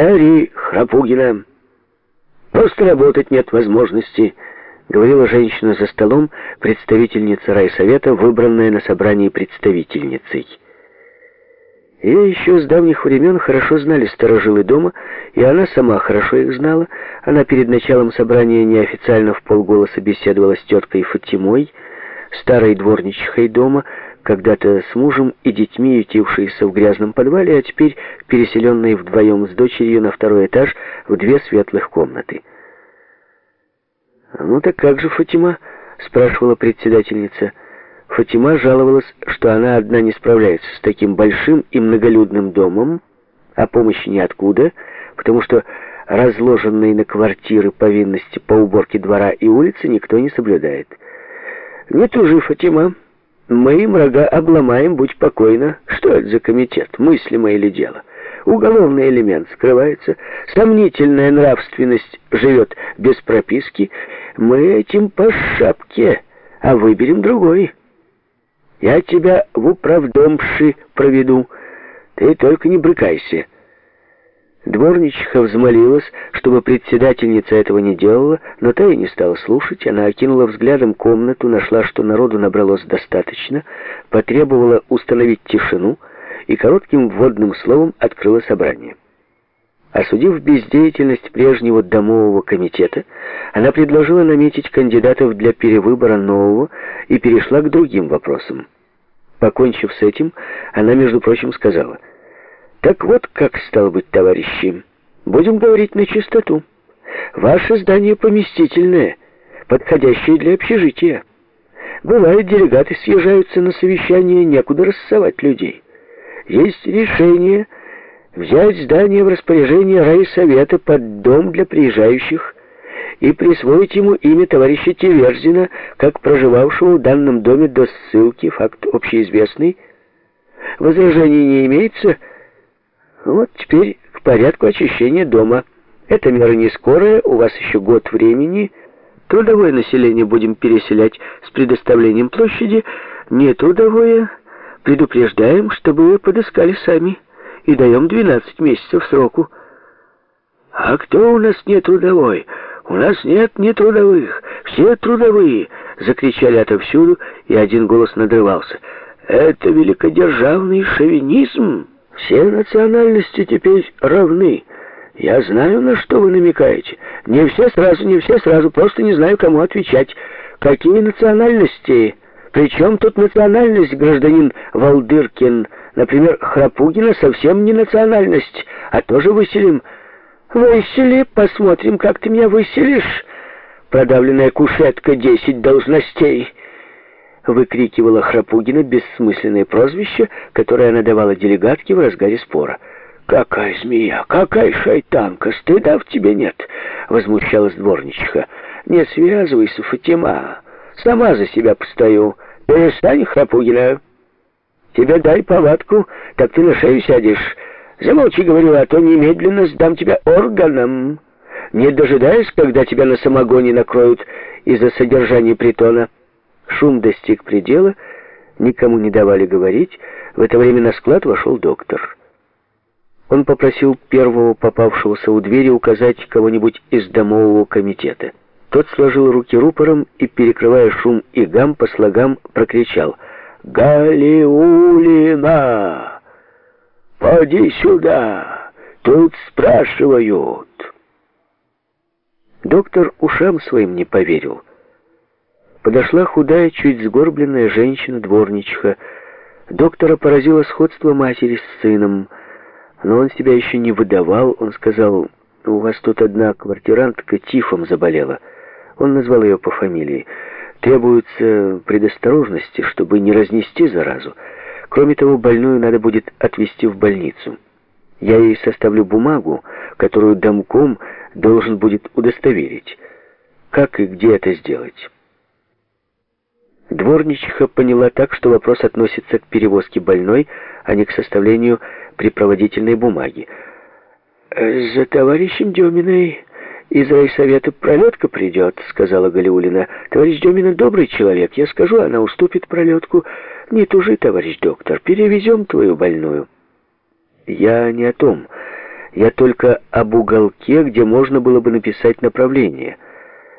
Ори, Храпугина. Просто работать нет возможности, говорила женщина за столом, представительница райсовета, выбранная на собрании представительницей. Ее еще с давних времен хорошо знали сторожилы дома, и она сама хорошо их знала. Она перед началом собрания неофициально в полголоса беседовала с теткой Фатимой, старой дворничихой дома, когда-то с мужем и детьми, ютившиеся в грязном подвале, а теперь переселенные вдвоем с дочерью на второй этаж в две светлых комнаты. «Ну так как же, Фатима?» — спрашивала председательница. Фатима жаловалась, что она одна не справляется с таким большим и многолюдным домом, а помощи ниоткуда, потому что разложенные на квартиры повинности по уборке двора и улицы никто не соблюдает. «Не тужи, Фатима. Мы им рога обломаем, будь покойна. Что это за комитет? Мыслимое ли дело? Уголовный элемент скрывается, сомнительная нравственность живет без прописки. Мы этим по шапке, а выберем другой. Я тебя в управдомши проведу. Ты только не брыкайся». Дворничиха взмолилась, чтобы председательница этого не делала, но та и не стала слушать. Она окинула взглядом комнату, нашла, что народу набралось достаточно, потребовала установить тишину и коротким вводным словом открыла собрание. Осудив бездеятельность прежнего домового комитета, она предложила наметить кандидатов для перевыбора нового и перешла к другим вопросам. Покончив с этим, она, между прочим, сказала — так вот, как стало быть, товарищи, будем говорить на чистоту. Ваше здание поместительное, подходящее для общежития. Бывает, делегаты съезжаются на совещание, некуда рассовать людей. Есть решение взять здание в распоряжение райсовета под дом для приезжающих и присвоить ему имя товарища Теверзина, как проживавшего в данном доме до ссылки, факт общеизвестный. Возражений не имеется, вот теперь к порядку очищения дома. Эта мера не скорая, у вас еще год времени. Трудовое население будем переселять с предоставлением площади. Не трудовое. Предупреждаем, чтобы вы подыскали сами. И даем 12 месяцев сроку. А кто у нас не трудовой? У нас нет не трудовых. Все трудовые. Закричали отовсюду, и один голос надрывался. Это великодержавный шовинизм. Все национальности теперь равны. Я знаю, на что вы намекаете. Не все сразу, не все сразу. Просто не знаю, кому отвечать. Какие национальности? Причем тут национальность, гражданин Валдыркин? Например, Храпугина совсем не национальность, а тоже выселим. Высели, посмотрим, как ты меня выселишь. Продавленная кушетка, десять должностей выкрикивала Храпугина бессмысленное прозвище, которое она давала делегатке в разгаре спора. «Какая змея! Какая шайтанка! Стыда в тебе нет!» — возмущалась дворничиха. «Не связывайся, Фатима! Сама за себя постою! Перестань, Храпугина! Тебе дай повадку, так ты на шею сядешь! Замолчи, говорю, а то немедленно сдам тебя органам, не дожидаясь, когда тебя на самогоне накроют из-за содержания притона». Шум достиг предела, никому не давали говорить. В это время на склад вошел доктор. Он попросил первого попавшегося у двери указать кого-нибудь из домового комитета. Тот сложил руки рупором и, перекрывая шум и гам, по слогам прокричал «Галиулина! Поди сюда! Тут спрашивают!» Доктор ушам своим не поверил. Подошла худая, чуть сгорбленная женщина-дворничиха. Доктора поразило сходство матери с сыном, но он себя еще не выдавал. Он сказал, у вас тут одна квартирантка тифом заболела. Он назвал ее по фамилии. Требуется предосторожности, чтобы не разнести заразу. Кроме того, больную надо будет отвезти в больницу. Я ей составлю бумагу, которую домком должен будет удостоверить. Как и где это сделать? Дворничиха поняла так, что вопрос относится к перевозке больной, а не к составлению припроводительной бумаги. «За товарищем Деминой из райсовета пролетка придет», — сказала Галиулина. «Товарищ Демина добрый человек. Я скажу, она уступит пролетку. Не тужи, товарищ доктор, перевезем твою больную». «Я не о том. Я только об уголке, где можно было бы написать направление —